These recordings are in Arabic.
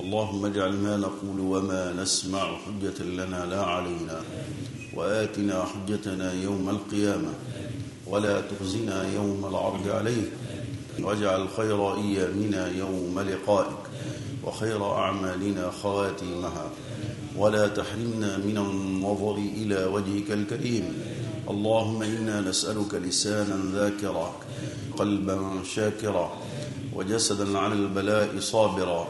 اللهم اجعل ما نقول وما نسمع حجة لنا لا علينا وآتنا حجتنا يوم القيامة ولا تخزنا يوم العرض عليك واجعل خير أيامنا يوم لقائك وخير أعمالنا خواتيمها. ولا تحرمنا من النظر إلى وجهك الكريم. اللهم إنا نسألك لسانا ذاكرا قلبا شاكرا وجسدا على البلاء صابرا.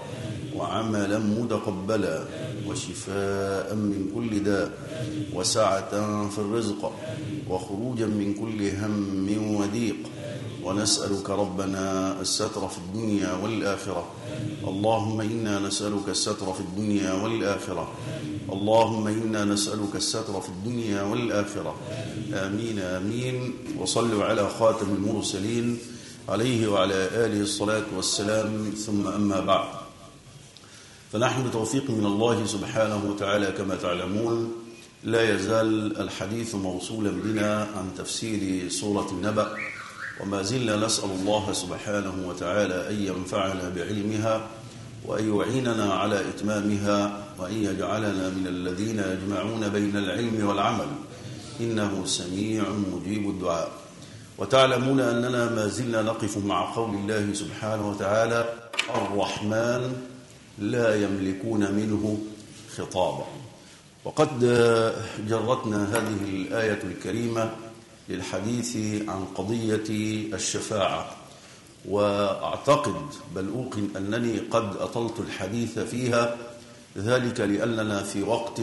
وعملا متقبلا وشفاء من كل داء وسعة في الرزق وخروجا من كل هم وضيق ونسألك ربنا الستر في الدنيا والآخرة. اللهم إنا نسألك الستر في الدنيا والآخرة. اللهم إنا نسألك الستر في الدنيا والآخرة. آمين آمين. وصلوا على خاتم المرسلين عليه وعلى آله الصلاة والسلام. ثم أما بعد. فنحن بتوفيق من الله سبحانه وتعالى كما تعلمون لا يزال الحديث موصولا بنا عن تفسير سورة النبأ وما زلنا نسأل الله سبحانه وتعالى أن ينفعنا بعلمها وأن يعيننا على إتمامها وأن يجعلنا من الذين يجمعون بين العلم والعمل. إنه سميع مجيب الدعاء. وتعلمون أننا ما زلنا نقف مع قول الله سبحانه وتعالى الرحمن لا يملكون منه خطابا. وقد جرتنا هذه الآية الكريمة للحديث عن قضية الشفاعة. وأعتقد بل أوقن أنني قد أطلت الحديث فيها ذلك لأننا في وقت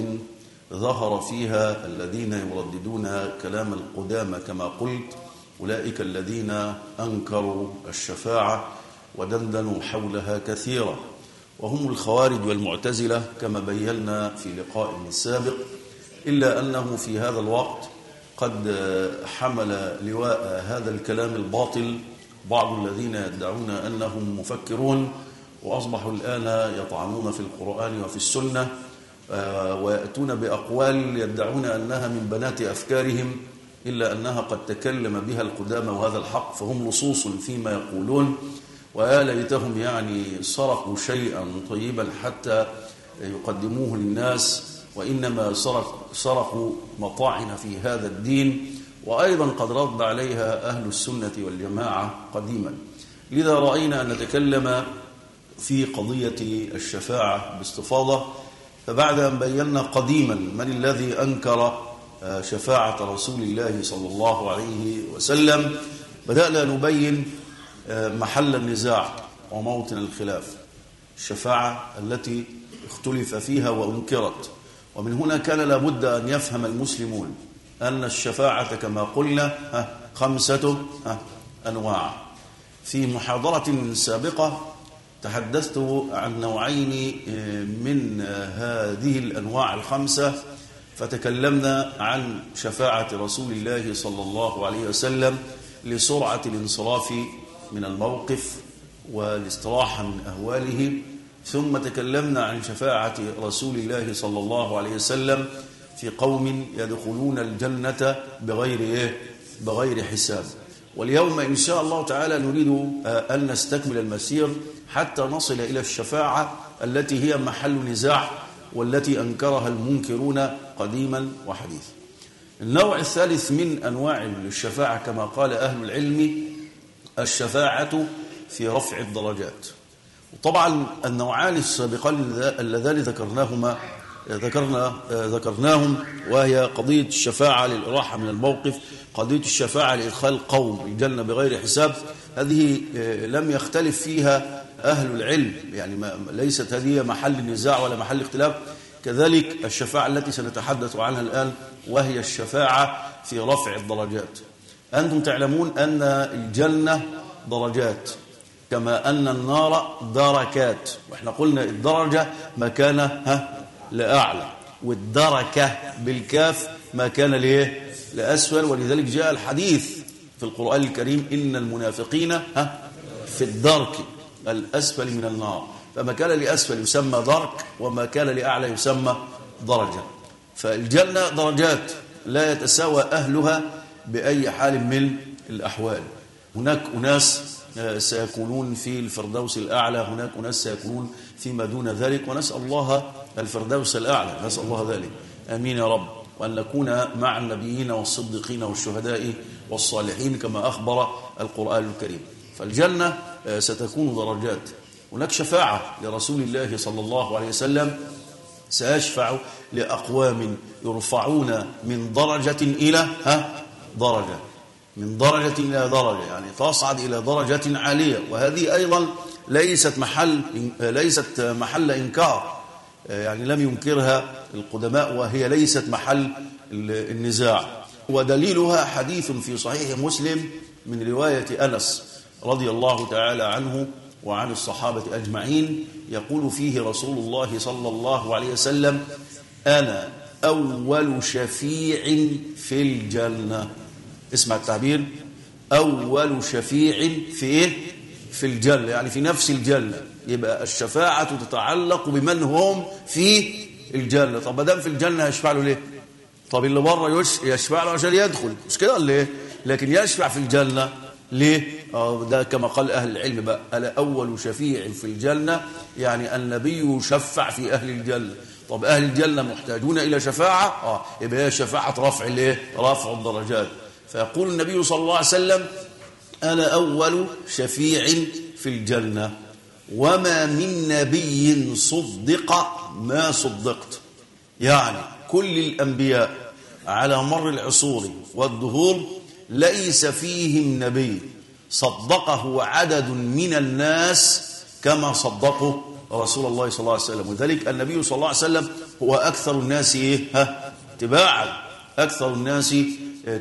ظهر فيها الذين يرددون كلام القدامى كما قلت أولئك الذين أنكروا الشفاعة ودندنوا حولها كثيرا. وهم الخوارج والمعتزلة كما بينا في لقاء سابق إلا أنه في هذا الوقت قد حمل لواء هذا الكلام الباطل بعض الذين يدعون أنهم مفكرون وأصبحوا الآن يطعنون في القرآن وفي السنة ويأتون بأقوال يدعون أنها من بنات أفكارهم إلا أنها قد تكلم بها القدامى وهذا الحق فهم لصوص فيما يقولون. ويا ليتهم يعني سرقوا شيئا طيبا حتى يقدموه للناس وإنما سرق سرقوا مطاعن في هذا الدين وأيضا قد رد عليها أهل السنة والجماعة قديما. لذا رأينا أن نتكلم في قضية الشفاعة باستفاضة فبعد أن بينا قديما من الذي أنكر شفاعة رسول الله صلى الله عليه وسلم بدأنا نبين محل النزاع وموطن الخلاف الشفاعة التي اختلف فيها وأنكرت. ومن هنا كان لابد أن يفهم المسلمون أن الشفاعة كما قلنا خمسة أنواع. في محاضرة سابقة تحدثت عن نوعين من هذه الأنواع الخمسة فتكلمنا عن شفاعة رسول الله صلى الله عليه وسلم لسرعة الانصراف من الموقف والاستراحة من أهواله ثم تكلمنا عن شفاعة رسول الله صلى الله عليه وسلم في قوم يدخلون الجنة بغير إيه؟ بغير حساب واليوم إن شاء الله تعالى نريد أن نستكمل المسير حتى نصل إلى الشفاعة التي هي محل نزاع والتي أنكرها المنكرون قديما وحديثا النوع الثالث من أنواع الشفاعة كما قال أهل العلم الشفاعة في رفع الدرجات. وطبعا النوعان السابقان اللذان ذكرناهما ذكرنا ذكرناهم وهي قضية الشفاعة للإراحة من الموقف قضية الشفاعة لإدخال قوم الجنة بغير حساب. هذه لم يختلف فيها أهل العلم يعني ما ليست هذه محل نزاع ولا محل اختلاف. كذلك الشفاعة التي سنتحدث عنها الآن وهي الشفاعة في رفع الدرجات. أنتم تعلمون أن الجنة درجات كما أن النار دركات. وإحنا قلنا الدرجة مكانها لأعلى والدركة بالكاف ما كان ليه لأسفل. ولذلك جاء الحديث في القرآن الكريم إن المنافقين ها في الدرك الأسفل من النار. فما كان لأسفل يسمى درك وما كان لأعلى يسمى درجة. فالجنة درجات لا يتساوى أهلها بأي حال من الأحوال. هناك أناس سيكونون في الفردوس الأعلى هناك أناس سيكونون فيما دون ذلك ونسأل الله الفردوس الأعلى نسأل الله ذلك. آمين يا رب. وأن نكون مع النبيين والصديقين والشهداء والصالحين كما أخبر القرآن الكريم. فالجنة ستكون درجات. هناك شفاعة لرسول الله صلى الله عليه وسلم سيشفع لأقوام يرفعون من درجة إلى ها درجة من درجة إلى درجة يعني تصعد إلى درجة عالية. وهذه أيضا ليست محل ليست محل إنكار يعني لم ينكرها القدماء وهي ليست محل النزاع. ودليلها حديث في صحيح مسلم من رواية أنس رضي الله تعالى عنه وعن الصحابة أجمعين يقول فيه رسول الله صلى الله عليه وسلم أنا أول شفيع في الجنة. اسمع التعبير. أول شفيع في إيه؟ في الجنة يعني في نفس الجنة. يبقى الشفاعة تتعلق بمن هم في الجنة. طب ما دام في الجنة هيشفع له ليه؟ طب اللي بره يشفع له عشان يدخل. مش كده ولا إيه؟ لكن يشفع في الجنة. ليه؟ آه ده كما قال أهل العلم بقى. ألا أول شفيع في الجنة يعني النبي يشفع في أهل الجنة. طب أهل الجنة محتاجون إلى شفاعة؟ آه. يبقى هي شفاعة رفع الإيه؟ رفع الدرجات. فيقول النبي صلى الله عليه وسلم أنا أول شفيع في الجنة. وما من نبي صدق ما صدقت. يعني كل الأنبياء على مر العصور والدهور ليس فيهم نبي. صدقه عدد من الناس كما صدقوا رسول الله صلى الله عليه وسلم. وذلك النبي صلى الله عليه وسلم هو أكثر الناس إيه؟ ها؟ تباعا أكثر الناس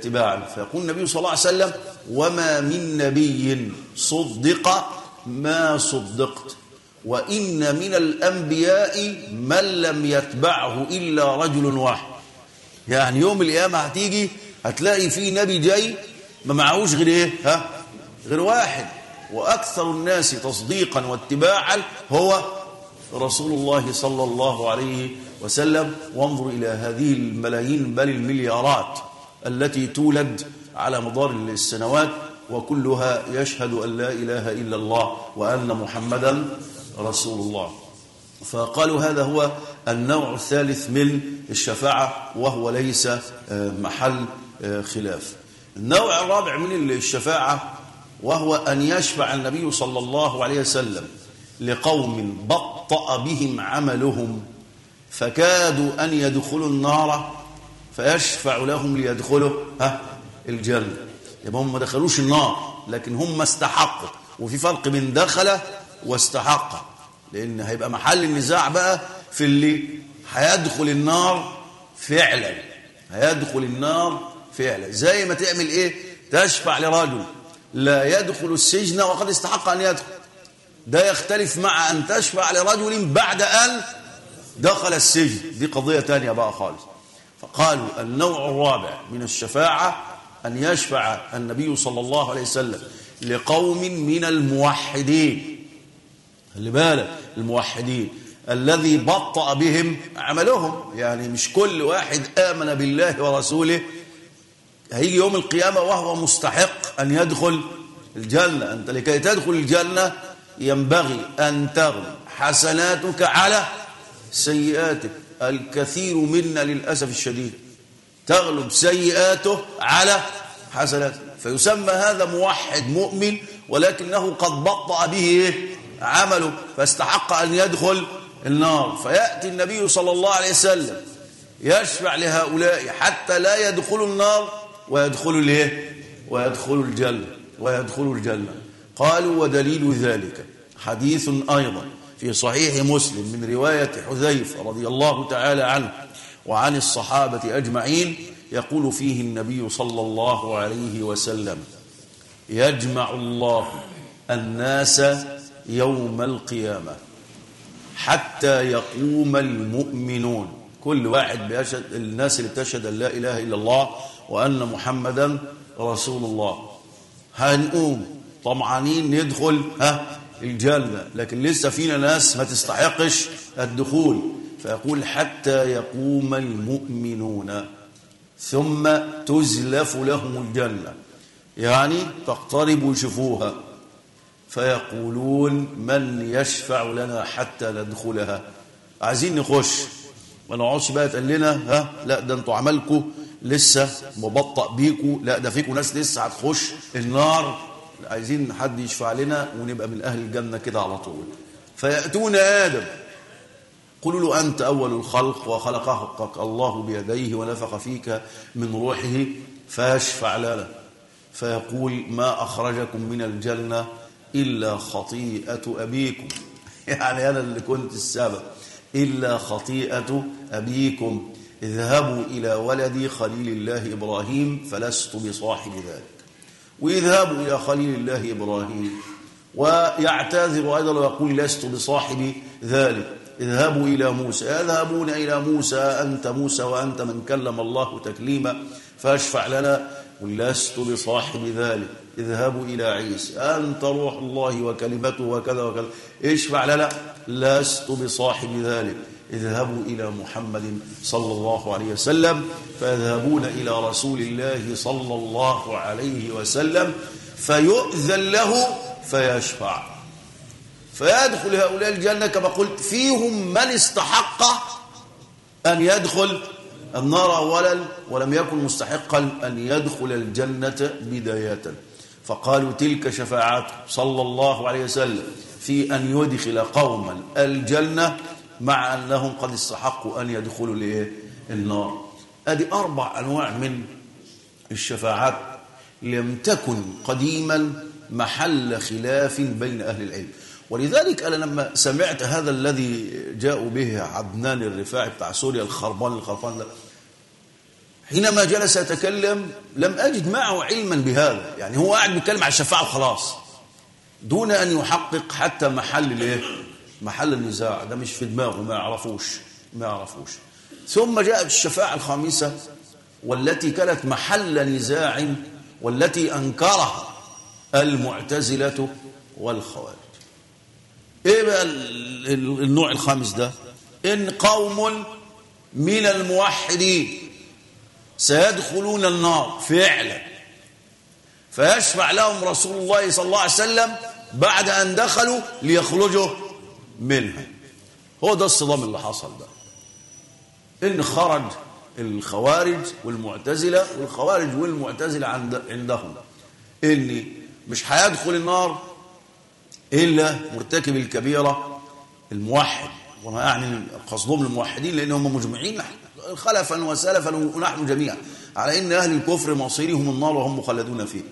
تباعا فيقول النبي صلى الله عليه وسلم وما من نبي صدق ما صدقت وإن من الأنبياء من لم يتبعه إلا رجل واحد. يعني يوم القيامة هتيجي هتلاقي في نبي جاي ما معهوش غير إيه؟ ها؟ غير واحد. وأكثر الناس تصديقا واتباعا هو رسول الله صلى الله عليه وسلم وانظر إلى هذه الملايين بل المليارات التي تولد على مدار السنوات وكلها يشهد أن لا إله إلا الله وأن محمدا رسول الله. فقالوا هذا هو النوع الثالث من الشفاعة وهو ليس محل خلاف. النوع الرابع من الشفاعة وهو أن يشفع النبي صلى الله عليه وسلم لقوم بطأ بهم عملهم فكادوا أن يدخلوا النار فيشفع لهم ليدخلوا ها الجنة. يبقى هم ما دخلوش النار لكن هم استحقوا. وفي فرق بين دخل واستحق لأن هيبقى محل النزاع بقى في اللي هيدخل النار فعلا. هيدخل النار فعلا. زي ما تعمل إيه؟ تشفع لرجل. لا يدخل السجن وقد استحق أن يدخل. ده يختلف مع أن تشفع لرجل بعد أن دخل السجن. دي قضية تانية بقى خالص. فقالوا النوع الرابع من الشفاعة أن يشفع النبي صلى الله عليه وسلم لقوم من الموحدين. اللي بالك الموحدين. الذي بطأ بهم عملهم. يعني مش كل واحد آمن بالله ورسوله. هيجي يوم القيامة وهو مستحق أن يدخل الجنة. أنت لكي تدخل الجنة ينبغي أن تغلب حسناتك على سيئاتك. الكثير منا للأسف الشديد تغلب سيئاته على حسناته. فيسمى هذا موحد مؤمن ولكنه قد بطأ به عمله فاستحق أن يدخل النار. فيأتي النبي صلى الله عليه وسلم يشفع لهؤلاء حتى لا يدخلوا النار ويدخلوا الإيه؟ ويدخلوا الجنة ويدخلوا الجنة. قالوا ودليل ذلك. حديث أيضا في صحيح مسلم من رواية حذيفة رضي الله تعالى عنه وعن الصحابة أجمعين يقول فيه النبي صلى الله عليه وسلم يجمع الله الناس يوم القيامة حتى يقوم المؤمنون. كل واحد بيشهد الناس اللي بتشهد أن لا إله إلا الله وأن محمدا رسول الله. هنقوم. طمعانين ندخل ها الجنة لكن لسه فينا ناس ما تستحقش الدخول. فيقول حتى يقوم المؤمنون ثم تزلف لهم الجنة. يعني تقترب ويشوفوها. فيقولون من يشفع لنا حتى ندخلها. عايزين نخش. ما نقعدش بقى تقول لنا ها لا ده أنتوا عملكم لسه مبطأ بيكوا. لا ده فيكوا ناس لسه هتخش النار. عايزين حد يشفع لنا ونبقى من أهل الجنة كده على طول. فيأتون آدم. قولوا له أنت أول الخلق وخلقك الله بيديه ونفخ فيك من روحه فيشفع لنا. فيقول ما أخرجكم من الجنة إلا خطيئة أبيكم. يعني أنا اللي كنت السبب. إلا خطيئة أبيكم. اذهبوا إلى ولدي خليل الله إبراهيم فلست بصاحب ذلك. ويذهبوا إلى خليل الله إبراهيم. ويعتذر أيضا ويقول لست بصاحب ذلك. اذهبوا إلى موسى. يذهبون إلى موسى. أنت موسى وأنت من كلم الله تكليما فأشفع لنا. لست بصاحب ذلك. اذهبوا إلى عيسى. أنت روح الله وكلمته وكذا وكذا. اشفع لنا. لست بصاحب ذلك. اذهبوا إلى محمد صلى الله عليه وسلم فيذهبون إلى رسول الله صلى الله عليه وسلم فيؤذن له فيشفع. فيدخل هؤلاء الجنة كما قلت فيهم من استحق أن يدخل النار أولا ولم يكن مستحقا أن يدخل الجنة بداية. فقالوا تلك شفاعات صلى الله عليه وسلم في أن يدخل قوما الجنة مع أنهم قد استحقوا أن يدخلوا النار. هذه أربع أنواع من الشفاعات لم تكن قديما محل خلاف بين أهل العلم. ولذلك أنا لما سمعت هذا الذي جاءوا به عدنان الرفاعي بتاع سوريا الخربان الخربان ده حينما جلس يتكلم لم أجد معه علما بهذا. يعني هو قاعد بيتكلم على الشفاعة وخلاص. دون أن يحقق حتى محل الايه محل النزاع ده مش في دماغه ما يعرفوش ما يعرفوش. ثم جاءت الشفاعة الخامسة والتي كانت محل نزاع والتي أنكرها المعتزلة والخوارج. إيه بقى النوع الخامس ده؟ إن قوم من الموحدين سيدخلون النار فعلا. فيشفع لهم رسول الله صلى الله عليه وسلم بعد أن دخلوا ليخرجوا منها. هو ده الصدام اللي حصل ده. إن خرج الخوارج والمعتزلة والخوارج والمعتزلة عند عندهم. إن مش هيدخل النار إلا مرتكب الكبيرة الموحد. وما يعني قصدهم الموحدين لأنهم مجمعين. خلفا وسلفا ونحن جميعا. على أن أهل الكفر مصيرهم النار وهم مخلدون فيه.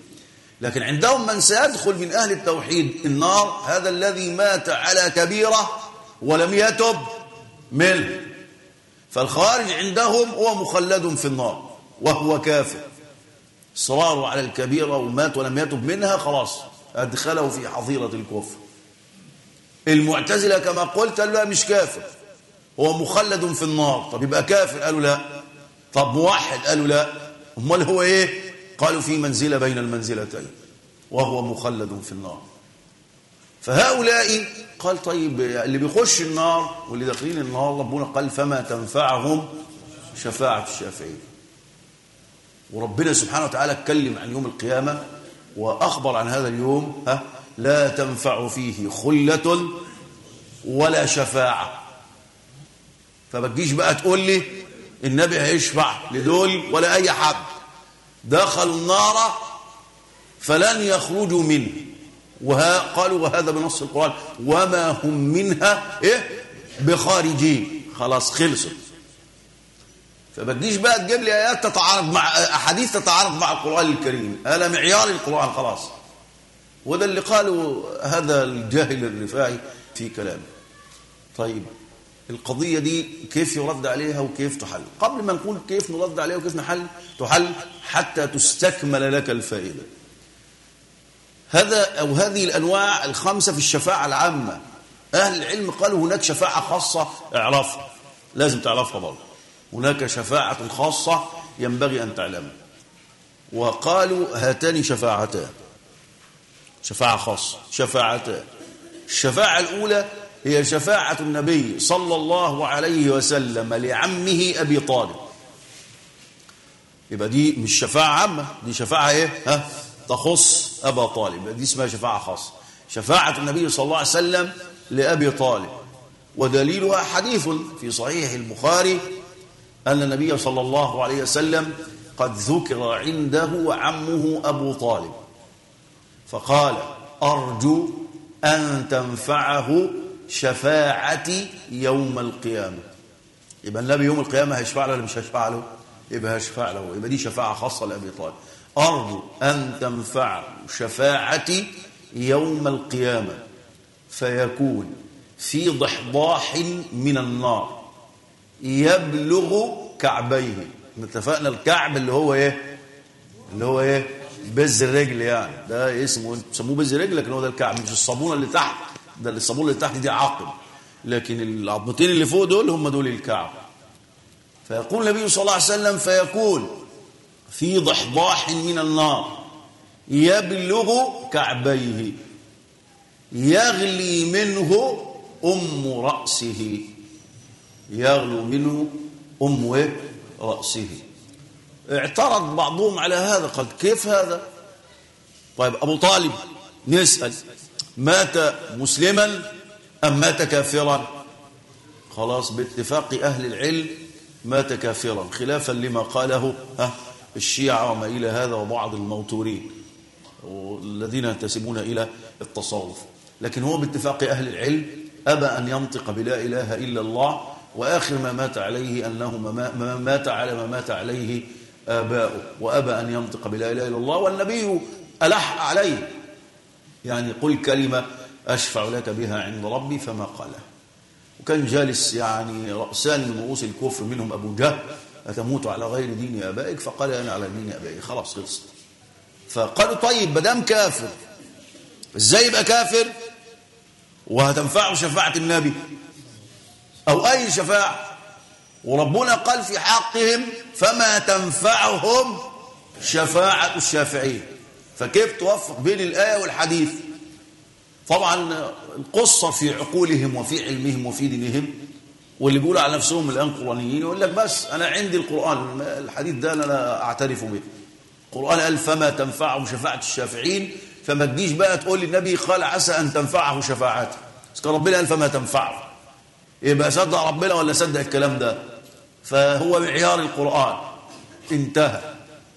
لكن عندهم من سيدخل من أهل التوحيد النار هذا الذي مات على كبيرة ولم يتب منه فالخارج عندهم هو مخلد في النار وهو كافر. إصراره على الكبيرة ومات ولم يتب منها خلاص أدخله في حظيرة الكفر. المعتزلة كما قلت قالوا لا مش كافر. هو مخلد في النار. طب يبقى كافر؟ قالوا لا. طب موحد؟ قالوا لا. أمال هو إيه؟ قالوا في منزلة بين المنزلتين وهو مخلد في النار. فهؤلاء قال طيب اللي بيخش النار واللي داخلين النار ربنا قال فما تنفعهم شفاعة الشافعين. وربنا سبحانه وتعالى اتكلم عن يوم القيامة وأخبر عن هذا اليوم ها لا تنفع فيه خلة ولا شفاعة. فما تجيش بقى تقول لي النبي هيشفع لدول ولا أي حد. دخلوا النار فلن يخرجوا منه. وها قالوا وهذا بنص القرآن. وما هم منها إيه؟ بخارجين. خلاص خلصت فما تجيش بقى تجيب لي آيات تتعارض مع أحاديث تتعارض مع القرآن الكريم. هذا معيار القرآن خلاص. وده اللي قاله هذا الجاهل الرفاعي في كلامه. طيب. القضية دي كيف يرد عليها وكيف تحل. قبل ما نقول كيف نرد عليها وكيف نحل تحل حتى تستكمل لك الفائدة. هذا أو هذه الأنواع الخمسة في الشفاعة العامة. أهل العلم قالوا هناك شفاعة خاصة اعرفها لازم تعرفها برضه. هناك شفاعة خاصة ينبغي أن تعلم وقالوا هاتان شفاعتان. شفاعة خاصة شفاعتان. الشفاعة الأولى هي شفاعة النبي صلى الله عليه وسلم لعمه أبي طالب. يبقى دي مش شفاعة عامة دي شفاعة إيه؟ ها؟ تخص أبا طالب. دي اسمها شفاعة خاصة. شفاعة النبي صلى الله عليه وسلم لأبي طالب. ودليلها حديث في صحيح البخاري أن النبي صلى الله عليه وسلم قد ذكر عنده عمه أبو طالب. فقال أرجو أن تنفعه شفاعتي يوم القيامة. يبقى النبي يوم القيامة هيشفع له ولا مش هيشفع له؟ يبقى هيشفع له. يبقى دي شفاعة خاصة لأبي طالب. أرجو أن تنفعه شفاعتي يوم القيامة. فيكون في ضحضاح من النار يبلغ كعبيه. اتفقنا الكعب اللي هو إيه؟ اللي هو إيه؟ بز الرجل يعني. ده اسمه بيسموه بز الرجل لكن هو ده الكعب مش الصابونة اللي تحت. ده الصابونه اللي تحت دي عقب لكن العظمتين اللي فوق دول هم دول الكعب فيقول النبي صلى الله عليه وسلم فيكون في ضحضاح من النار يبلغ كعبيه يغلي منه أم رأسه. يغلو منه أم رأسه. اعترض بعضهم على هذا قال كيف هذا؟ طيب أبو طالب نسأل مات مسلما أم مات كافرا؟ خلاص باتفاق أهل العلم مات كافرا خلافا لما قاله الشيعة وما إلى هذا وبعض الموتورين الذين ينتسبون إلى التصوف. لكن هو باتفاق أهل العلم أبى أن ينطق بلا إله إلا الله وآخر ما مات عليه أنه ما مات على ما مات عليه آباؤه وأبى أن ينطق بلا إله إلا الله والنبي ألح عليه. يعني قل كلمة أشفع لك بها عند ربي فما قاله. وكان جالس يعني رأسان من رؤوس الكفر منهم أبو جهل أتموت على غير دين آبائك؟ فقال أنا على دين آبائي. خلاص خلصت. فقالوا طيب بدام كافر إزاي يبقى كافر؟ وهتنفعه شفاعة النبي؟ أو أي شفاعة؟ وربنا قال في حقهم فما تنفعهم شفاعة الشافعين. فكيف توفق بين الآية والحديث؟ طبعا القصة في عقولهم وفي علمهم وفي دينهم واللي بيقولوا على نفسهم الآن قرآنيين يقول لك بس أنا عندي القرآن الحديث ده أنا أعترف به. القرآن قال فما تنفعهم شفاعة الشافعين؟ فما تجيش بقى تقول لي النبي قال عسى أن تنفعه شفاعته بس ربنا قال فما تنفعه. يبقى صدق ربنا ولا صدق الكلام ده؟ فهو معيار القرآن. انتهى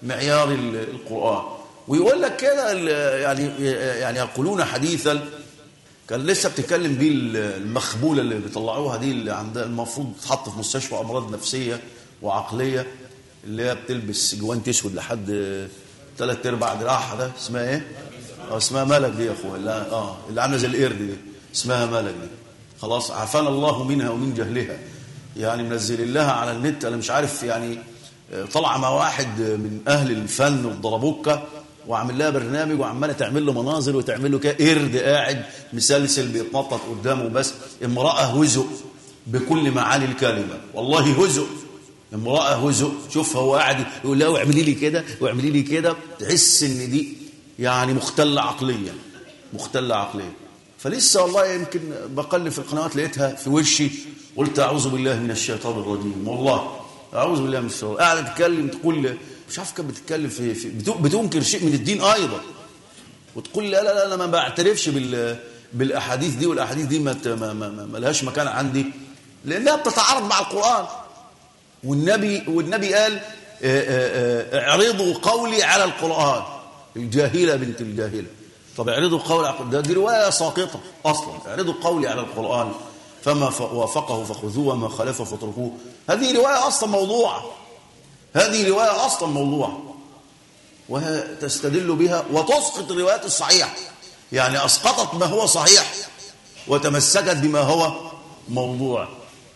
معيار القرآن. ويقول لك كده يعني يعني يقولون حديثا كان لسه بتتكلم بيه المخبولة اللي بيطلعوها دي اللي عندها المفروض تتحط في مستشفى أمراض نفسية وعقلية اللي هي بتلبس جوانت أسود لحد ثلاث أرباع دراعها ده اسمها إيه؟ آه اسمها ملك دي يا اخويا آه اللي عاملة زي القرد دي اسمها ملك دي. خلاص عافانا الله منها ومن جهلها. يعني منزل لها على النت أنا مش عارف يعني طلع مع واحد من أهل الفن والضربوكه وعامل لها برنامج وعمالة تعمل له مناظر وتعمل له قرد قاعد مسلسل بيتنطط قدامه بس. امرأة هزء بكل معاني الكلمة. والله هزء. امرأة هزء. شوف هو قاعد يقول لها واعملي لي كده واعملي لي كده. تحس إن دي يعني مختلة عقليا. مختلة عقليا. فلسه والله يمكن بقلب في القنوات لقيتها في وشي. قلت أعوذ بالله من الشيطان الرجيم. والله أعوذ بالله من الشيطان قاعدة تتكلم تقول مش عارف كانت بتتكلم في, في بتنكر شيء من الدين أيضا. وتقول لا لا لا أنا ما بعترفش بال بالأحاديث دي والأحاديث دي ما ما, ما, ما لهاش مكان عندي. لأنها بتتعارض مع القرآن. والنبي والنبي قال اعرضوا قولي على القرآن. الجاهلة بنت الجاهلة. طب اعرضوا قولي على القرآن. ده دي رواية ساقطة أصلا. اعرضوا قولي على القرآن. فما وافقه فخذوه وما خالفه فاتركوه. هذه رواية أصلا موضوعة. هذه رواية أصلا موضوع وتستدل بها وتسقط الروايات الصحيحة. يعني أسقطت ما هو صحيح وتمسكت بما هو موضوع.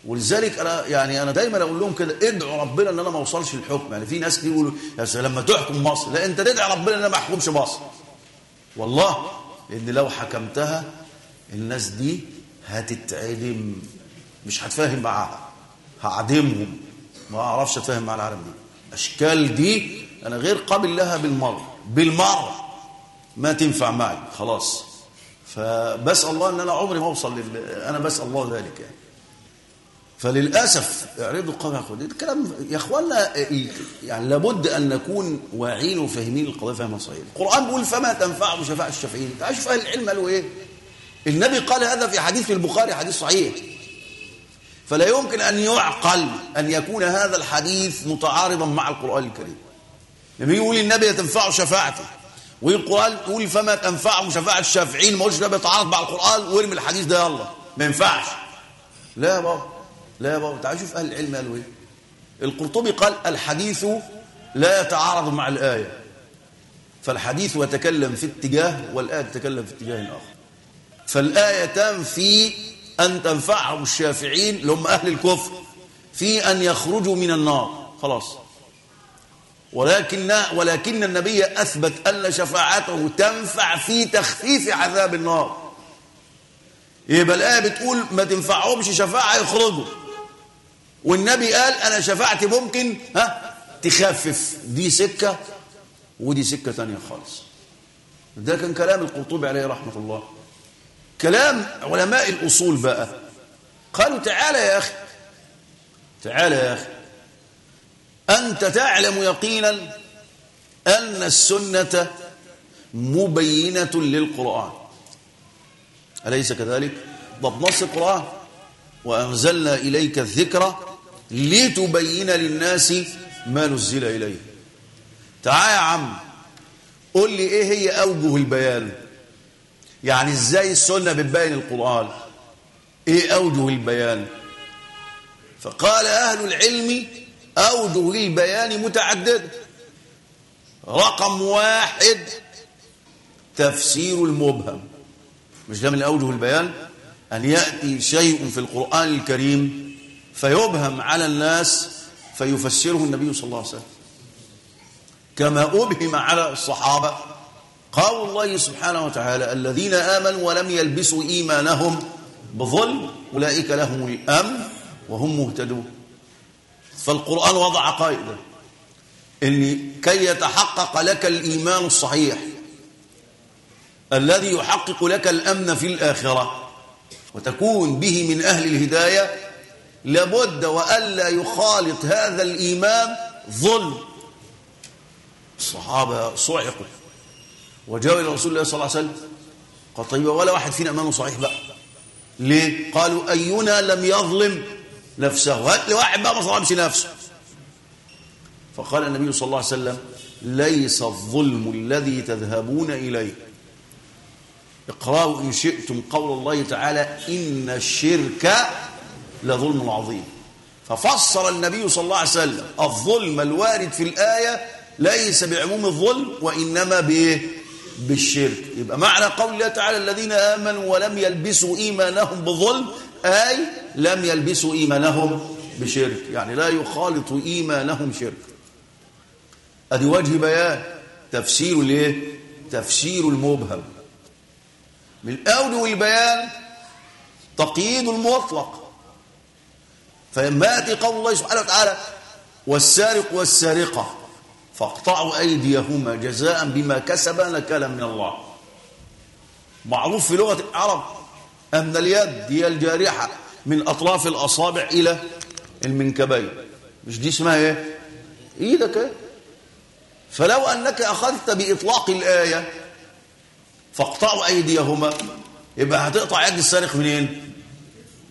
ولذلك أنا يعني أنا دايما أقول لهم كده ادعوا ربنا أن أنا ما أوصلش للحكم يعني في ناس يقولوا يا سلام لما تحكم مصر لا أنت تدعي ربنا أن أنا ما أحكمش مصر. والله إن لو حكمتها الناس دي هتتعدم. مش هتفاهم معاها هعدمهم. ما أعرفش أتفاهم مع العالم دي. اشكال دي أنا غير قابل لها بالمرة بالمرة ما تنفع معي. خلاص. فبسال الله إن أنا عمري ما أوصل لل... أنا بسال الله ذلك يعني. فللأسف اعرضوا القول يا الكلام يا اخوانا يعني لابد أن نكون واعين وفاهمين القضية فهما صحيح. القرآن بيقول فما تنفعهم شفاعه الشافعين. تعال شوف أهل العلم قالوا إيه؟ النبي قال هذا في حديث البخاري حديث صحيح. فلا يمكن أن يعقل أن يكون هذا الحديث متعارضا مع القرآن الكريم. لما يقول النبي تنفع شفاعته والقرآن يقول فما تنفعهم شفاعة الشافعين؟ ما قولش ده بيتعارض مع القرآن؟ وارمي الحديث ده يلا. ما ينفعش. لا يا بابا. لا يا بابا. تعال شوف أهل العلم قالوا إيه. القرطبي قال الحديث لا يتعارض مع الآية. فالحديث يتكلم في اتجاه والآية تتكلم في اتجاه آخر. فالآية تنفي أن تنفعهم الشافعين اللي هم أهل الكفر في أن يخرجوا من النار. خلاص. ولكن ولكن النبي أثبت أن شفاعته تنفع في تخفيف عذاب النار. يبقى الآية بتقول ما تنفعهمش شفاعة يخرجوا. والنبي قال أنا شفاعتي ممكن ها تخفف. دي سكة ودي سكة تانية خالص. ده كان كلام القرطبي عليه رحمة الله. كلام علماء الأصول بقى. قالوا تعالى يا أخي تعالى يا أخي أنت تعلم يقينا أن السنة مبينة للقرآن. أليس كذلك؟ ضب نص القرآن. وأنزلنا إليك الذكرى لتبين للناس ما نزل إليه. تعال يا عم قل لي إيه هي أوجه البيان؟ يعني إزاي السنة بتبين القرآن؟ إيه أوجه البيان؟ فقال أهل العلم أوجه البيان متعددة رقم واحد تفسير المبهم. مش ده من أوجه البيان؟ أن يأتي شيء في القرآن الكريم فيبهم على الناس فيفسره النبي صلى الله عليه وسلم. كما أبهم على الصحابة. قال الله سبحانه وتعالى الذين آمنوا ولم يلبسوا إيمانهم بظلم أولئك لهم الأمن وهم مهتدون. فالقرآن وضع قائدة إن كي يتحقق لك الإيمان الصحيح الذي يحقق لك الأمن في الآخرة وتكون به من أهل الهداية لابد وألا يخالط هذا الإيمان ظلم. الصحابة صعقوا. وجاءوا إلى رسول الله صلى الله عليه وسلم. قال طيب ولا واحد فينا أمانه صحيح بقى. ليه؟ قالوا أينا لم يظلم نفسه. هات لي واحد بقى ما ظلمش نفسه. فقال النبي صلى الله عليه وسلم ليس الظلم الذي تذهبون إليه. اقرأوا إن شئتم قول الله تعالى إن الشرك لظلم عظيم. ففسر النبي صلى الله عليه وسلم الظلم الوارد في الآية ليس بعموم الظلم وإنما بإيه بالشرك. يبقى معنى قول الله تعالى الذين آمنوا ولم يلبسوا إيمانهم بظلم أي لم يلبسوا إيمانهم بشرك. يعني لا يخالط إيمانهم شرك. أدي وجه بيان. تفسير ليه؟ تفسير المبهم. من الأول والبيان تقييد المطلق. فلما يأتي قول الله سبحانه وتعالى والسارق والسارقة. فاقطعوا أيديهما جزاء بما كسبا نكالا من الله. معروف في لغة العرب أن اليد هي الجارحة من أطراف الأصابع إلى المنكبين. مش دي اسمها إيه؟ إيدك إيه فلو أنك أخذت بإطلاق الآية فاقطعوا أيديهما يبقى هتقطع يد السارق منين؟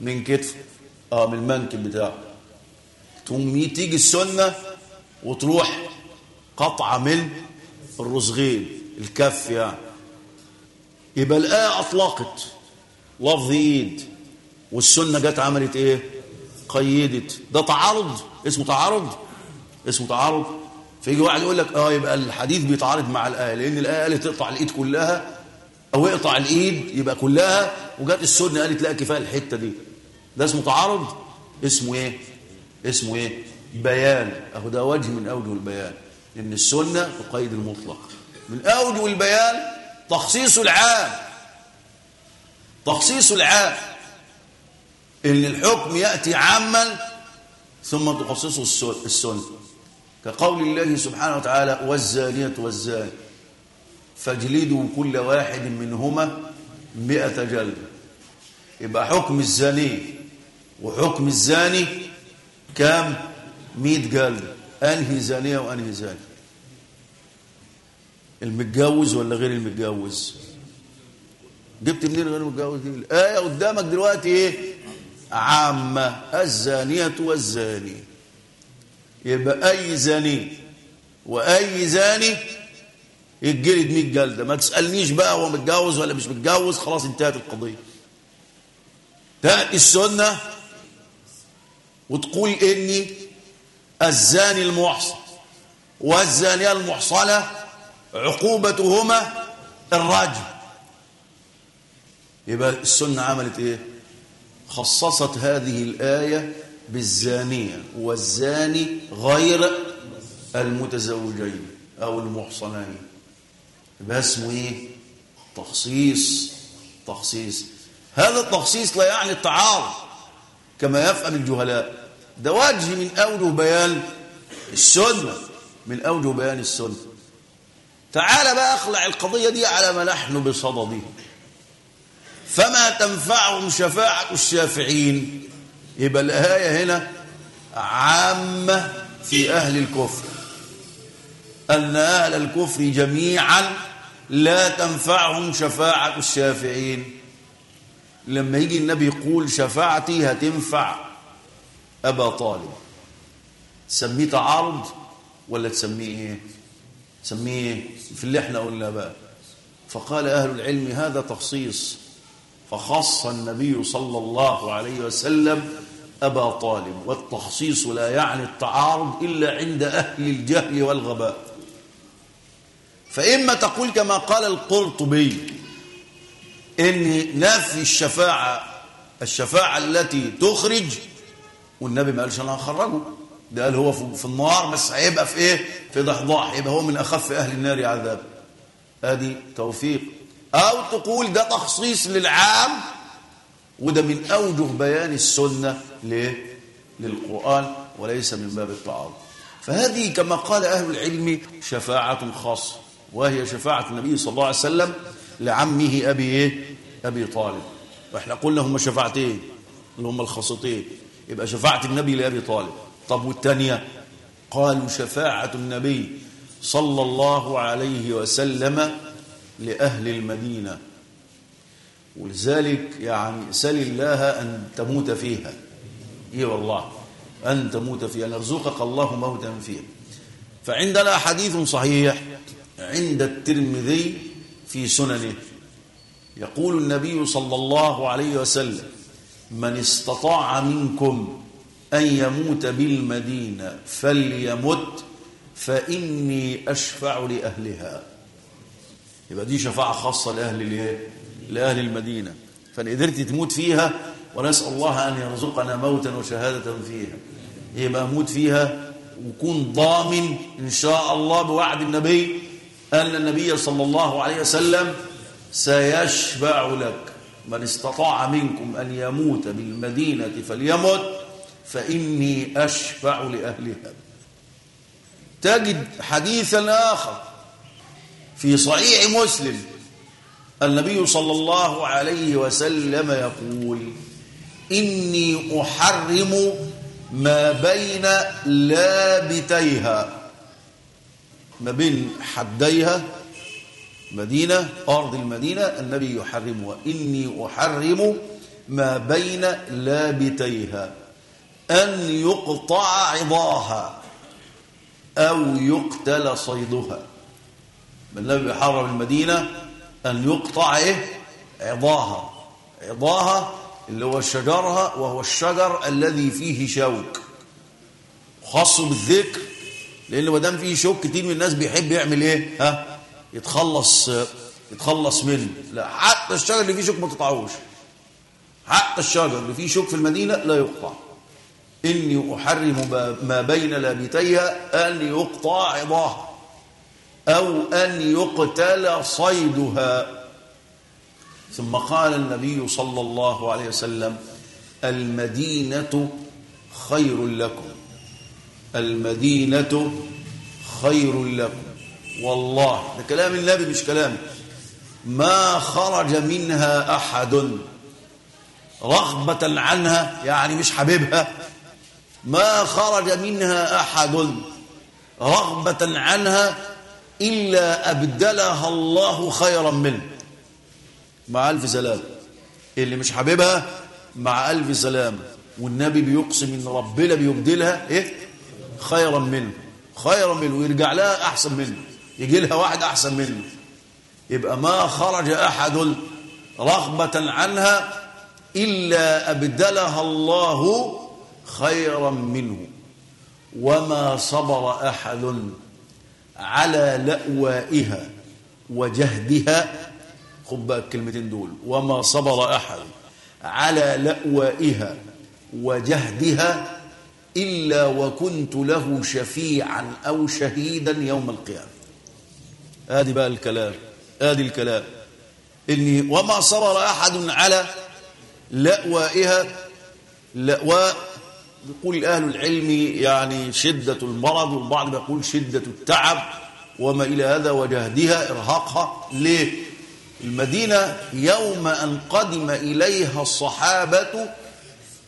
من كتفه آه من المنكب بتاعه. تقوم تيجي السنة وتروح قطعة من الرزغين الكف يعني يبقى الآية أطلقت. لفظ إيد. والسنة جت عملت إيه؟ قيدت. ده تعارض. اسمه تعارض. اسمه تعارض. فيجي واحد يقول لك آه يبقى الحديث بيتعارض مع الآية. لأن الآية قالت تقطع الإيد كلها أو اقطع الإيد يبقى كلها. وجت السنة قالت لا كفاية الحتة دي. ده اسمه تعارض. اسمه إيه؟ اسمه إيه؟ بيان. أهو ده وجه من أوجه البيان. إن السنة تقيد المطلق. من أوجه البيان تخصيص العام. تخصيص العام. إن الحكم يأتي عاما ثم تخصصه السنة. كقول الله سبحانه وتعالى والزانية والزاني. فاجلدوا كل واحد منهما مئة جلدة يبقى حكم الزاني وحكم الزاني كام؟ مئة جلدة أنهي زانية وأنهي زاني المتجوز ولا غير المتجوز؟ جبت منين غير المتجوز؟ الآية قدامك دلوقتي إيه؟ عامة الزانية والزاني. يبقى أي زاني وأي زاني يتجلد 100 جلدة. ما تسألنيش بقى هو متجوز ولا مش متجوز خلاص انتهت القضية. تأتي السنة وتقول إني الزاني المحصن والزانية المحصنة عقوبتهما الرجم يبقى السنة عملت إيه؟ خصصت هذه الآية بالزانية والزاني غير المتزوجين أو المحصنين. يبقى اسمه إيه؟ تخصيص تخصيص. هذا التخصيص لا يعني التعارض كما يفهم الجهلاء. ده وجه من أوجه بيان السنة من أوجه بيان السنة تعال بقى أخلع القضية دي على ما نحن بصدده. فما تنفعهم شفاعة الشافعين؟ يبقى الآية هنا عامة في أهل الكفر. أن أهل الكفر جميعا لا تنفعهم شفاعة الشافعين. لما يجي النبي يقول شفاعتي هتنفع. أبا طالب. تسميه تعارض ولا تسميه إيه؟ تسميه في اللي إحنا قلنا بقى فقال أهل العلم هذا تخصيص. فخص النبي صلى الله عليه وسلم أبا طالب. والتخصيص لا يعني التعارض إلا عند أهل الجهل والغباء. فإما تقول كما قال القرطبي إن نفي الشفاعة الشفاعة التي تخرج والنبي ما قالش أنا هخرجه. ده قال هو في النار بس هيبقى في إيه؟ في ضحضاح. يبقى هو من أخف أهل النار عذاب ادي توفيق. أو تقول ده تخصيص للعام وده من أوجه بيان السنة ليه؟ للقرآن وليس من باب التعارض. فهذه كما قال أهل العلم شفاعة خاصة وهي شفاعة النبي صلى الله عليه وسلم لعمه أبي إيه؟ أبي طالب. وإحنا قلنا هم شفاعتين اللي هم الخاصتين. يبقى شفاعة النبي لأبي طالب. طب والثانية قالوا شفاعة النبي صلى الله عليه وسلم لأهل المدينة. ولذلك يعني سل الله أن تموت فيها. إيه والله؟ أن تموت فيها. أن يرزقك الله موتا فيها. فعندنا حديث صحيح عند الترمذي في سننه. يقول النبي صلى الله عليه وسلم من استطاع منكم أن يموت بالمدينة فليمت فإني أشفع لأهلها. يبقى دي شفاعة خاصة لأهل الايه لأهل المدينة. فإن قدرت تموت فيها ونسأل الله أن يرزقنا موتا وشهادة فيها. يبقى موت فيها وكون ضامن إن شاء الله بوعد النبي أن النبي صلى الله عليه وسلم سيشفع لك. من استطاع منكم أن يموت بالمدينة فليمت فإني أشفع لأهلها. تجد حديثا آخر في صحيح مسلم النبي صلى الله عليه وسلم يقول إني أحرم ما بين لابتيها ما بين حديها مدينة أرض المدينة النبي يحرمها إني أحرم ما بين لابتيها. أن يقطع عضاها أو يقتل صيدها. النبي يحرم المدينة أن يقطع إيه؟ عضاها عضاها اللي هو شجرها وهو الشجر الذي فيه شوك. خاصه بالذكر لأن ما دام فيه شوك كتير من الناس بيحب يعمل إيه؟ ها؟ يتخلص يتخلص منه لا حتى الشجر اللي فيه شوك ما تقطعوش. حتى الشجر اللي فيه شوك في المدينة لا يقطع. إني أحرم ما بين لابتيها أن يقطع عضاها أو أن يقتل صيدها. ثم قال النبي صلى الله عليه وسلم المدينة خير لكم. المدينة خير لكم. والله. ده كلام النبي مش كلامي ما خرج منها أحد. رغبة عنها يعني مش حبيبها. ما خرج منها أحد. رغبة عنها إلا أبدلها الله خيرا منه. مع ألف سلام. اللي مش حبيبها مع ألف سلام. والنبي بيقسم إن ربنا بيبدلها إيه؟ خيرا منه. خيرا منه. ويرجع لها أحسن منه. يجي لها واحد أحسن منه. يبقى ما خرج أحد رغبة عنها إلا أبدلها الله خيرا منه. وما صبر أحد على لأوائها وجهدها. خد بقى الكلمتين دول. وما صبر أحد على لأوائها وجهدها إلا وكنت له شفيعا أو شهيدا يوم القيامة. آدي بقى الكلام آدي الكلام. إني وما صبر أحد على لأوائها لأواء يقول أهل العلم يعني شدة المرض والبعض بيقول شدة التعب وما إلى هذا وجهدها إرهاقها. ليه؟ المدينة يوم أن قدم إليها الصحابة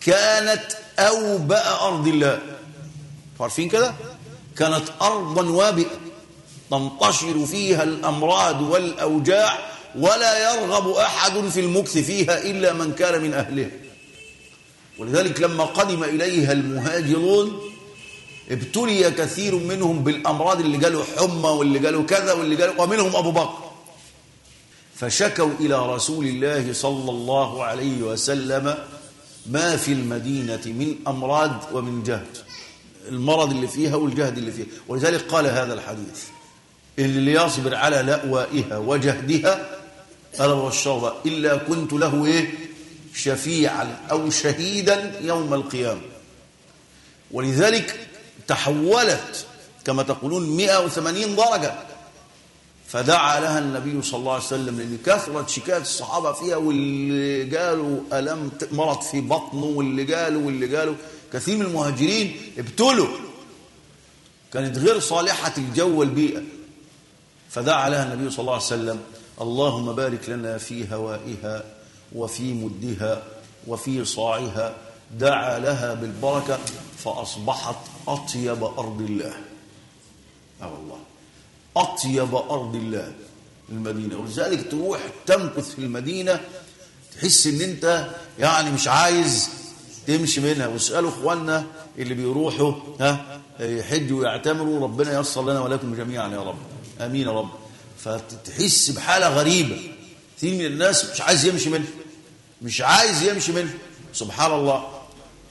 كانت أوبأ أرض الله. عارفين كده؟ كانت أرضا وابئة. تنتشر فيها الأمراض والأوجاع ولا يرغب أحد في المكث فيها إلا من كان من أهلها. ولذلك لما قدم إليها المهاجرون ابتلي كثير منهم بالأمراض اللي قالوا حمى واللي قالوا كذا واللي قالوا ومنهم أبو بكر. فشكوا إلى رسول الله صلى الله عليه وسلم ما في المدينة من أمراض ومن جهد المرض اللي فيها والجهد اللي فيها. ولذلك قال هذا الحديث. اللي يصبر على لأوائها وجهدها ألا والشرب إلا كنت له إيه؟ شفيعا أو شهيدا يوم القيامة. ولذلك تحولت كما تقولون 180 درجة. فدعا لها النبي صلى الله عليه وسلم لأن كثرت شكاية الصحابة فيها واللي قالوا ألم مرض في بطنه واللي قالوا واللي قالوا. كثير من المهاجرين ابتلوا. كانت غير صالحة الجو والبيئة. فدعا لها النبي صلى الله عليه وسلم اللهم بارك لنا في هوائها وفي مدها وفي صاعها دعا لها بالبركة فأصبحت أطيب أرض الله. أه الله أطيب أرض الله المدينة. ولذلك تروح تمكث في المدينة تحس إن أنت يعني مش عايز تمشي منها. واسألوا إخواننا اللي بيروحوا ها يحجوا ويعتمروا ربنا ييسر لنا ولكم جميعا يا رب. آمين يا رب. فتحس بحالة غريبة. كثير من الناس مش عايز يمشي منها. مش عايز يمشي منها. سبحان الله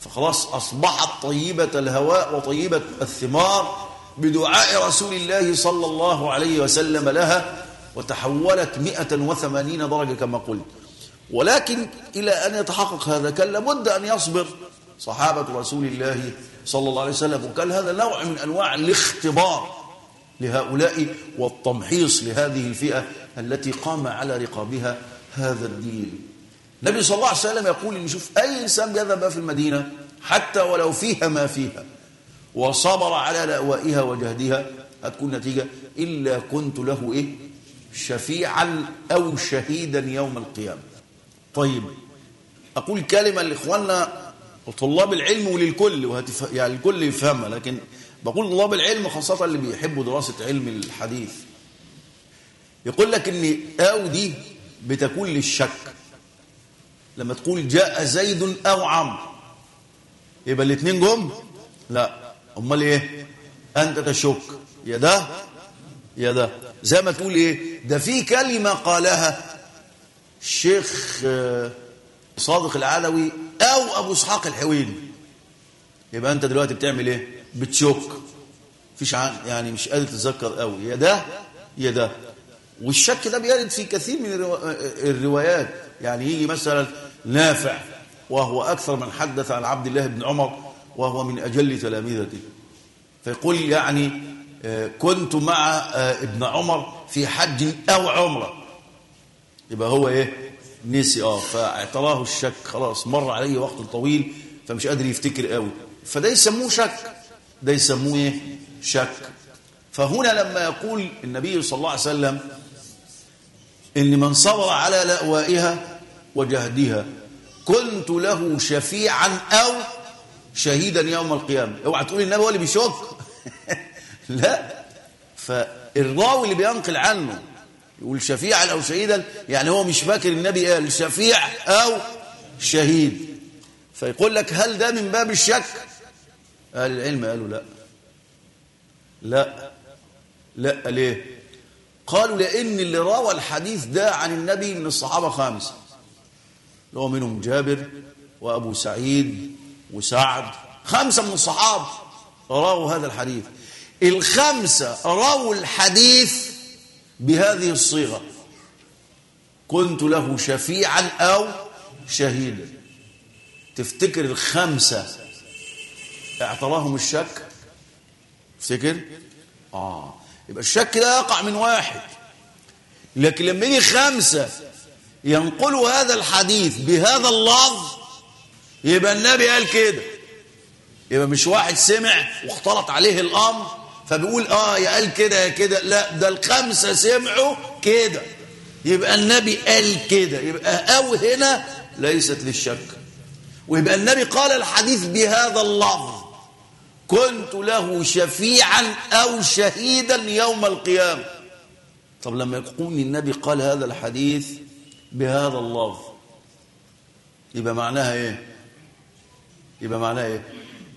فخلاص أصبحت طيبة الهواء وطيبة الثمار بدعاء رسول الله صلى الله عليه وسلم لها وتحولت 180 درجة كما قلت. ولكن إلى أن يتحقق هذا كان لابد أن يصبر. صحابة رسول الله صلى الله عليه وسلم. وكان هذا نوع من أنواع الاختبار. لهؤلاء والتمحيص لهذه الفئة التي قام على رقابها هذا الدين. النبي صلى الله عليه وسلم يقول إن شوف أي إنسان بيذهب في المدينة حتى ولو فيها ما فيها وصبر على لأوائها وجهدها هتكون نتيجة إلا كنت له إيه؟ شفيعا أو شهيدا يوم القيامة. طيب أقول كلمة لإخواننا وطلاب العلم وللكل وهتف... يعني الكل يفهمها لكن بقول طلاب العلم خاصة اللي بيحبوا دراسة علم الحديث. يقول لك إن أو دي بتكون للشك. لما تقول جاء زيد أو عمرو. يبقى الاثنين جم؟ لا. أمال إيه؟ أنت تشك. يا ده يا ده. زي ما تقول إيه؟ ده في كلمة قالها الشيخ صادق العلوي أو أبو إسحاق الحويني. يبقى أنت دلوقتي بتعمل إيه؟ بتشك. فيش عن يعني مش قادر تتذكر قوي. يا ده يا ده. والشك ده بيرد في كثير من الروايات. يعني يجي مثلا نافع وهو أكثر من حدث عن عبد الله بن عمر وهو من أجل تلامذته فيقول يعني كنت مع ابن عمر في حج أو عمرة. يبقى هو إيه؟ نسي. آه فاعتراه الشك. خلاص مر عليه وقت طويل فمش قادر يفتكر قوي. فده يسموه شك. ده يسموه إيه شك. فهنا لما يقول النبي صلى الله عليه وسلم إن من صبر على لأوائها وجهدها كنت له شفيعا أو شهيدا يوم القيامة. أوعى تقول النبي هو اللي بيشك. لا. فالراوي اللي بينقل عنه يقول شفيعا أو شهيدا يعني هو مش فاكر النبي قال شفيع أو شهيد. فيقول لك هل ده من باب الشك؟ أهل العلم قالوا لا. لا. لا ليه؟ قالوا لأن اللي روى الحديث ده عن النبي من الصحابة خمسه اللي هو منهم جابر وأبو سعيد وسعد. خمسة من الصحابة رووا هذا الحديث. الخمسة رووا الحديث بهذه الصيغة. كنت له شفيعا أو شهيدا. تفتكر الخمسة اعتراهم الشك. تفتكر آه. يبقى الشك ده يقع من واحد. لكن لما يجي خمسة ينقلوا هذا الحديث بهذا اللفظ يبقى النبي قال كده. يبقى مش واحد سمع واختلط عليه الأمر فبيقول آه يا قال كده يا كده. لا ده الخمسة سمعوا كده. يبقى النبي قال كده. يبقى أو هنا ليست للشك. ويبقى النبي قال الحديث بهذا اللفظ. كنت له شفيعا أو شهيدا يوم القيامة. طب لما يكون النبي قال هذا الحديث بهذا اللفظ يبقى معناها إيه؟ يبقى معناها إيه؟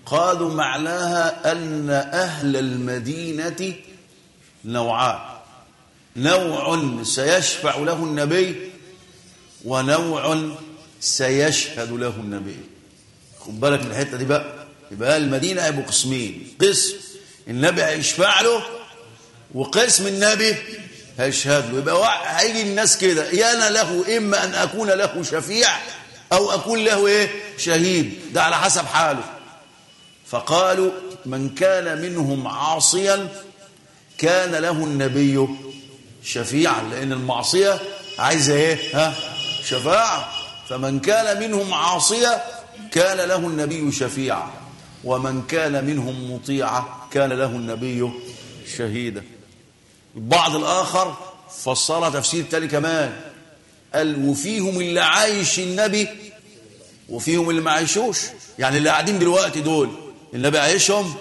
قالوا معناها أن أهل المدينة نوعان. نوع سيشفع له النبي ونوع سيشهد له النبي. خد بالك من الحتة دي بقى. يبقى المدينة هيبقوا قسمين. قسم النبي هيشفع له وقسم النبي هيشهد له. يبقى هيجي الناس كده. يا أنا له إما أن أكون له شفيع أو أكون له إيه؟ شهيد. ده على حسب حاله. فقالوا من كان منهم عاصيا كان له النبي شفيعا لأن المعصية عايزة إيه؟ ها؟ شفاعة. فمن كان منهم عاصيا كان له النبي شفيعا ومن كان منهم مطيعا كان له النبي شهيدا. البعض الآخر فسر تفسير تاني كمان قال وفيهم اللي عايش النبي وفيهم اللي ما عايشوش. يعني اللي قاعدين دلوقتي دول النبي عايشهم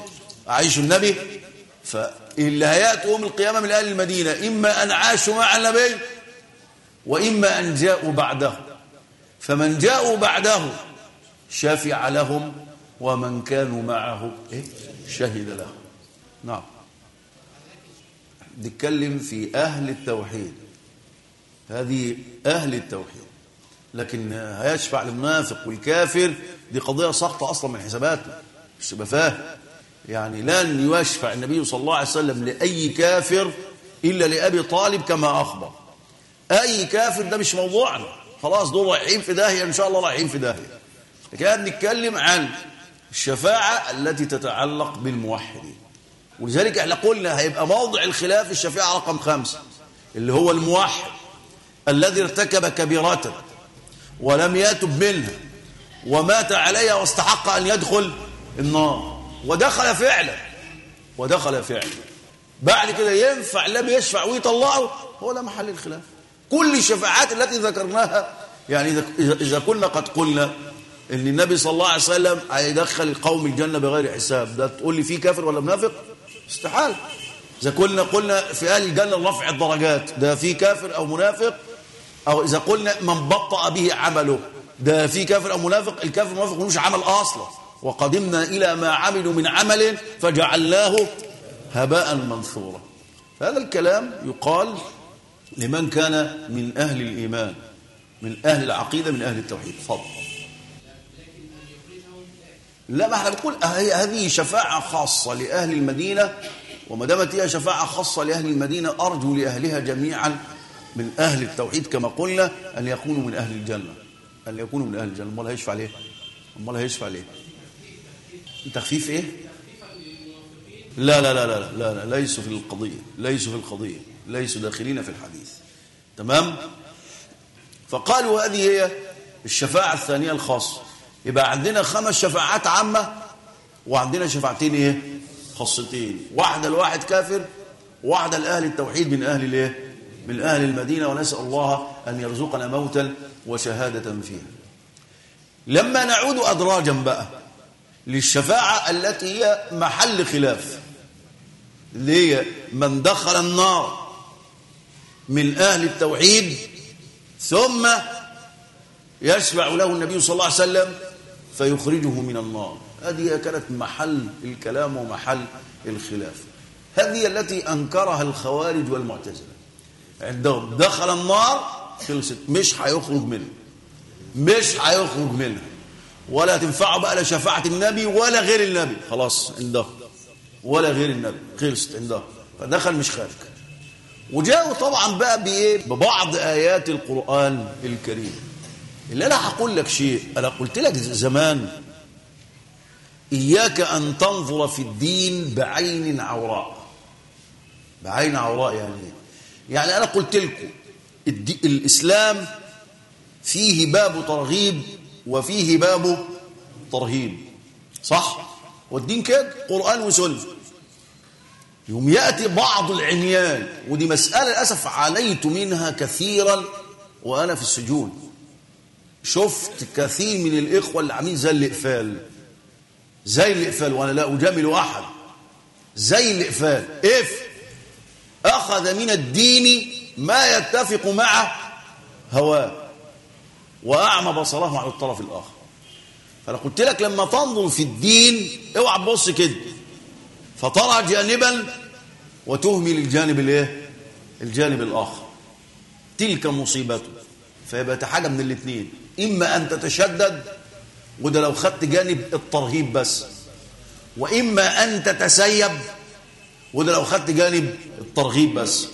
عايشوا النبي فاللي هيأتوا يوم القيامة من أهل المدينة إما أن عاشوا مع النبي وإما أن جاءوا بعده. فمن جاءوا بعده شفع لهم ومن كانوا معه إيه؟ شهد لهم. نعم. نتكلم في أهل التوحيد. هذه أهل التوحيد. لكن هيشفع للمنافق والكافر دي قضية سقطة أصلا من حساباته مش تبقى فاهم. يعني لن يشفع النبي صلى الله عليه وسلم لأي كافر إلا لأبي طالب كما أخبر. أي كافر ده مش موضوعنا. خلاص دول رايحين في داهية إن شاء الله رايحين في داهية. لكن بنتكلم عن الشفاعة التي تتعلق بالموحدين. ولذلك إحنا قلنا هيبقى موضع الخلاف الشفيعة رقم خمسة اللي هو الموحد الذي ارتكب كبيرة ولم يتب منها ومات عليها واستحق أن يدخل النار. ودخل فعلا ودخل فعلا. بعد كده ينفع لم يشفع ويطلعه هو ده محل الخلاف كل الشفاعات التي ذكرناها. يعني إذا, إذا كنا قد قلنا إن النبي صلى الله عليه وسلم هيدخل القوم الجنة بغير حساب. ده تقول لي فيه كافر ولا منافق؟ استحال. إذا قلنا قلنا في أهل الجنة رفع الدرجات ده في كافر أو منافق؟ أو إذا قلنا من بطأ به عمله ده في كافر أو منافق؟ الكافر منافق ملوش عمل أصلا. وقدمنا إلى ما عملوا من عمل فجعلناه هباء منثورا. هذا الكلام يقال لمن كان من أهل الإيمان من أهل العقيدة من أهل التوحيد. فضل. لا ما إحنا بنقول هذه شفاعة خاصة لأهل المدينة وما دامت هي شفاعة خاصة لأهل المدينة أرجو لأهلها جميعا من أهل التوحيد كما قلنا أن يكونوا من أهل الجنة. أن يكونوا من أهل الجنة. أمال هيشفع ليه؟ أمال هيشفع ليه؟ تخفيف إيه؟ لا لا لا لا لا, لا ليسوا في القضية ليسوا في القضية ليسوا داخلين في الحديث. تمام؟ فقالوا هذه هي الشفاعة الثانية الخاصة يبقى عندنا خمس شفاعات عامة وعندنا شفاعتين إيه؟ خاصتين. واحدة لواحد كافر واحدة لأهل التوحيد من أهل الإيه؟ من أهل المدينة ونسأل الله أن يرزقنا موتا وشهادة فيها. لما نعود أدراجا بقى للشفاعة التي هي محل خلاف اللي هي من دخل النار. من أهل التوحيد ثم يشفع له النبي صلى الله عليه وسلم فيخرجه من النار. هذه كانت محل الكلام ومحل الخلاف. هذه التي أنكرها الخوارج والمعتزلة. عندهم دخل النار خلصت مش هيخرج منها. مش هيخرج منها. ولا تنفعه بقى لا شفاعة النبي ولا غير النبي. خلاص عنده ولا غير النبي خلصت عنده فدخل مش خارج. وجاءوا طبعا بقى بإيه؟ ببعض آيات القرآن الكريم. اللي أنا هقول لك شيء أنا قلت لك زمان إياك أن تنظر في الدين بعين عوراء. بعين عوراء يعني إيه؟ يعني أنا قلت لكم الإسلام فيه باب ترغيب وفيه باب ترهيب. صح؟ والدين كده؟ قرآن وسنة. يوم يأتي بعض العميان ودي مسألة للأسف عانيت منها كثيرا وأنا في السجون. شفت كثير من الإخوة اللي عاملين زي الإقفال. زي الإقفال وأنا لا أجامل أحد. زي الإقفال. إف أخذ من الدين ما يتفق مع هواه. وأعمى بصره على الطرف الآخر. فأنا قلت لك لما تنظر في الدين اوعى تبص كده. فترى جانبا وتهمل الجانب الإيه؟ الجانب الآخر. تلك مصيبته. فيبقى حاجة من الاثنين إما أن تتشدد وده لو خدت جانب الترهيب بس. وإما أن تتسيب وده لو خدت جانب الترغيب بس.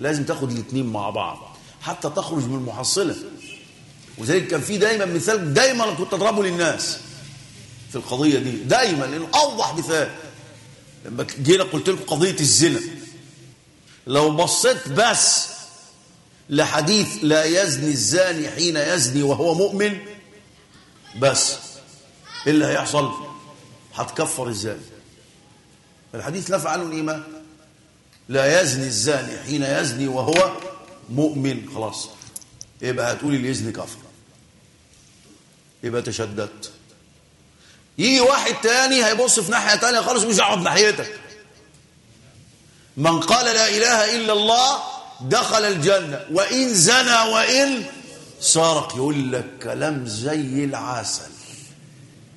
لازم تاخد الاثنين مع بعض. حتى تخرج من المحصلة. وذلك كان في دايما مثال دايما كنت اضربه للناس في القضية دي. دايما لأنه أوضح مثال. لما جينا قلت لكم قضية الزنا. لو بصيت بس لحديث لا يزني الزاني حين يزني وهو مؤمن بس إيه اللي هيحصل؟ هتكفر الزاني. الحديث نفع عنه الإيمان. لا يزني الزاني حين يزني وهو مؤمن. خلاص. يبقى هتقولي اللي يزني كفر. يبقى تشددت. يجي واحد تاني هيبص في ناحية تانية خالص مش هيقعد ناحيتك. من قال لا إله إلا الله دخل الجنة. وإن زنى وإن سرق. يقول لك كلام زي العسل.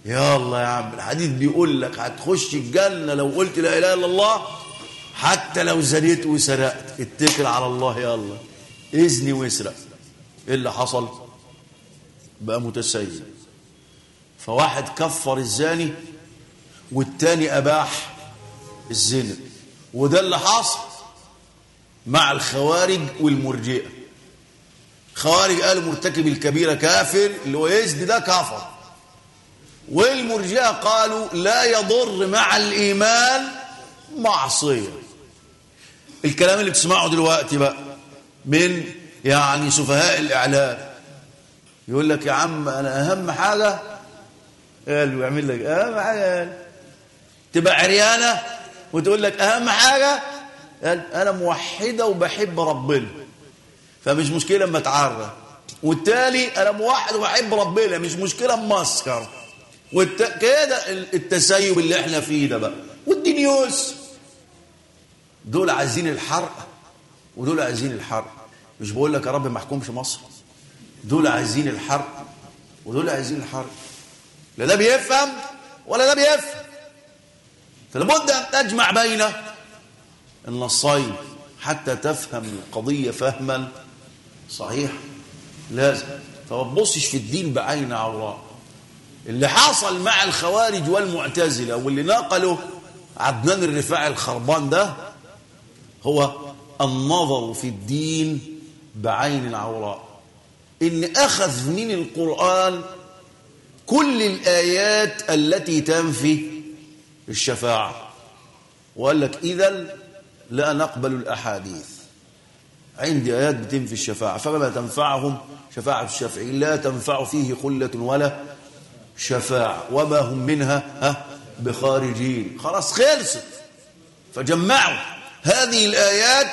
يا الله يا عم الحديث بيقول لك هتخش الجنة لو قلت لا إله إلا الله حتى لو زنيت وسرقت. اتكل على الله يا الله. إذني واسرق. إيه اللي حصل؟ بقى متسيب. فواحد كفر الزاني والتاني أباح الزنا. وده اللي حصل مع الخوارج والمرجئة. خوارج قالوا مرتكب الكبيرة كافر اللي هو يزني ده كفر والمرجئة قالوا لا يضر مع الإيمان معصية. الكلام اللي بتسمعه دلوقتي بقى من يعني سفهاء الإعلام. يقول لك يا عم أنا أهم حاجة قال ويعمل لك أهم حاجة. قال تبقى عريانة وتقول لك أهم حاجة؟ قال أنا موحدة وبحب ربنا. فمش مشكلة أما اتعرى والتالي أنا موحد وبحب ربنا. مش مشكلة أما أسكر. والت... كده التسيب اللي إحنا فيه ده بقى. والدنيوس دول عايزين الحرق. ودول عايزين الحرق. مش بقول لك يا رب ما أحكمش مصر. دول عايزين الحرق. ودول عايزين الحرق. لا ده بيفهم ولا ده بيفهم. فلابد أن تجمع بين النصين حتى تفهم القضية فهما صحيح. لازم. فما تبصش في الدين بعين عوراء اللي حصل مع الخوارج والمعتزلة واللي نقله عدنان الرفاعي الخربان ده هو النظر في الدين بعين عوراء إن أخذ من القرآن كل الآيات التي تنفي الشفاعة. وقال لك إذا لا نقبل الأحاديث. عندي آيات بتنفي الشفاعة. فما تنفعهم؟ شفاعة الشافعي لا تنفع فيه خلة ولا شفاعة. وما هم منها؟ ها؟ بخارجين. خلاص خلصت. فجمعوا هذه الآيات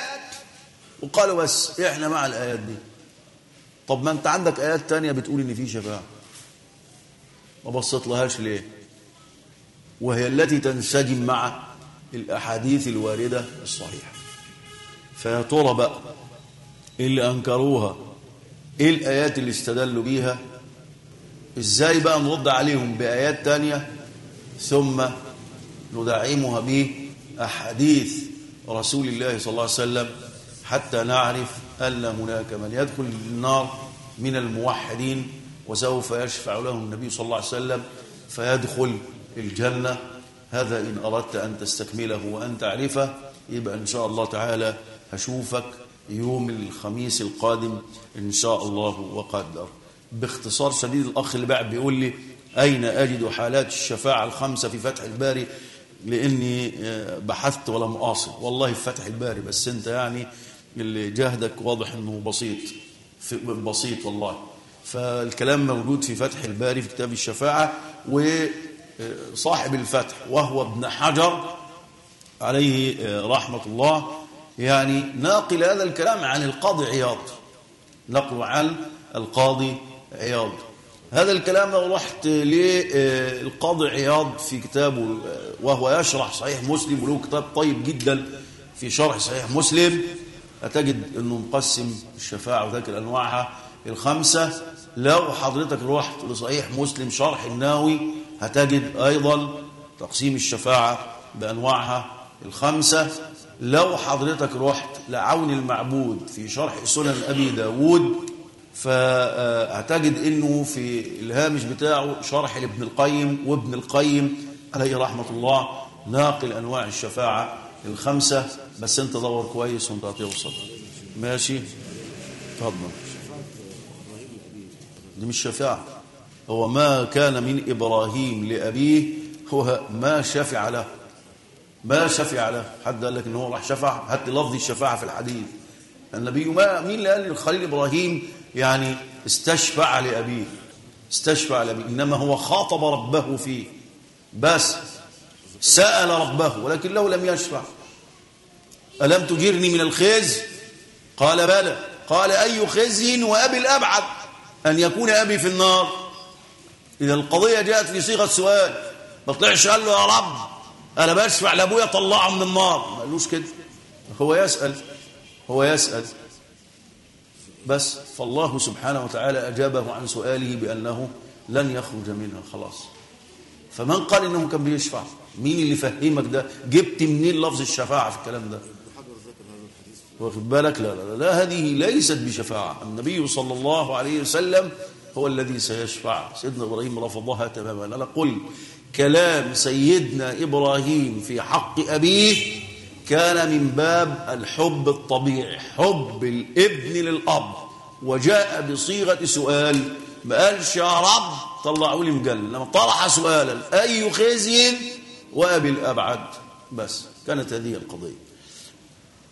وقالوا بس إحنا مع الآيات دي. طب ما أنت عندك آيات تانية بتقول إن في شفاعة. ما لهاش ليه؟ وهي التي تنسجم مع الأحاديث الواردة الصحيحة. فيا ترى بقى اللي أنكروها إيه الآيات اللي استدلوا بيها؟ إزاي بقى نرد عليهم بآيات تانية؟ ثم ندعمها بأحاديث رسول الله صلى الله عليه وسلم حتى نعرف أن هناك من يدخل النار من الموحدين وسوف يشفع له النبي صلى الله عليه وسلم فيدخل الجنة. هذا إن أردت أن تستكمله وأن تعرفه يبقى إن شاء الله تعالى هشوفك يوم الخميس القادم إن شاء الله وقدر. باختصار شديد الأخ اللي بعد بيقول لي أين أجد حالات الشفاعة الخمسة في فتح الباري؟ لأني بحثت ولم أصل والله في فتح الباري بس أنت يعني اللي جهدك واضح أنه بسيط. بسيط والله. فالكلام موجود في فتح الباري في كتاب الشفاعة وصاحب الفتح وهو ابن حجر عليه رحمة الله. يعني ناقل هذا الكلام عن القاضي عياض. نقل عن القاضي عياض. هذا الكلام لو رحت للقاضي عياض في كتابه وهو يشرح صحيح مسلم وله كتاب طيب جدا في شرح صحيح مسلم هتجد أنه مقسم الشفاعة وذاكر انواعها الخمسة. لو حضرتك رحت لصحيح مسلم شرح الناوي هتجد أيضا تقسيم الشفاعة بأنواعها الخمسة. لو حضرتك رحت لعون المعبود في شرح سنن أبي داود فهتجد إنه في الهامش بتاعه شرح لابن القيم وابن القيم عليه رحمة الله ناقل أنواع الشفاعة الخمسة. بس أنت دور كويس وأنت هتوصل. ماشي؟ اتفضل دي مش شفاعة هو ما كان من إبراهيم لأبيه هو ما شفع له. ما شفع له. حد قال لك ان هو راح شفع؟ هات لفظ الشفاعة في الحديث. النبي ما مين اللي قال للخليل إبراهيم؟ يعني استشفع لأبيه. استشفع لأبيه. إنما هو خاطب ربه فيه. بس سأل ربه ولكن لو لم يشفع. ألم تجرني من الخزي؟ قال بلى. قال أي خزي وأبي الأبعد؟ أن يكون أبي في النار. إذا القضية جاءت في صيغة سؤال. ما طلعش قال له يا رب أنا بشفع لأبويا طلعه من النار. ما قالوش كده. هو يسأل هو يسأل. بس فالله سبحانه وتعالى أجابه عن سؤاله بأنه لن يخرج منها. خلاص. فمن قال إنه كان بيشفع؟ مين اللي فهمك ده؟ جبت منين لفظ الشفاعة في الكلام ده؟ واخد بالك؟ لا لا لا هذه ليست بشفاعة. النبي صلى الله عليه وسلم هو الذي سيشفع. سيدنا إبراهيم رفضها تماما. أنا قل كلام سيدنا إبراهيم في حق أبيه كان من باب الحب الطبيعي حب الابن للأب. وجاء بصيغة سؤال ما قالش يا رب؟ طلعوا لي مجلة لما طرح سؤالا أي خزي وأبي الأبعد؟ بس كانت هذه القضية.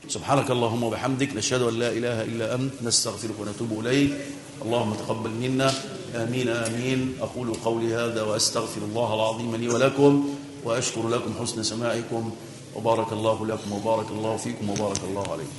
سبحانك اللهم وبحمدك نشهد أن لا إله إلا أنت نستغفرك ونتوب إليك. اللهم تقبل منا. آمين آمين. أقول قولي هذا وأستغفر الله العظيم لي ولكم وأشكر لكم حسن سماعكم. وبارك الله لكم وبارك الله فيكم وبارك الله عليكم.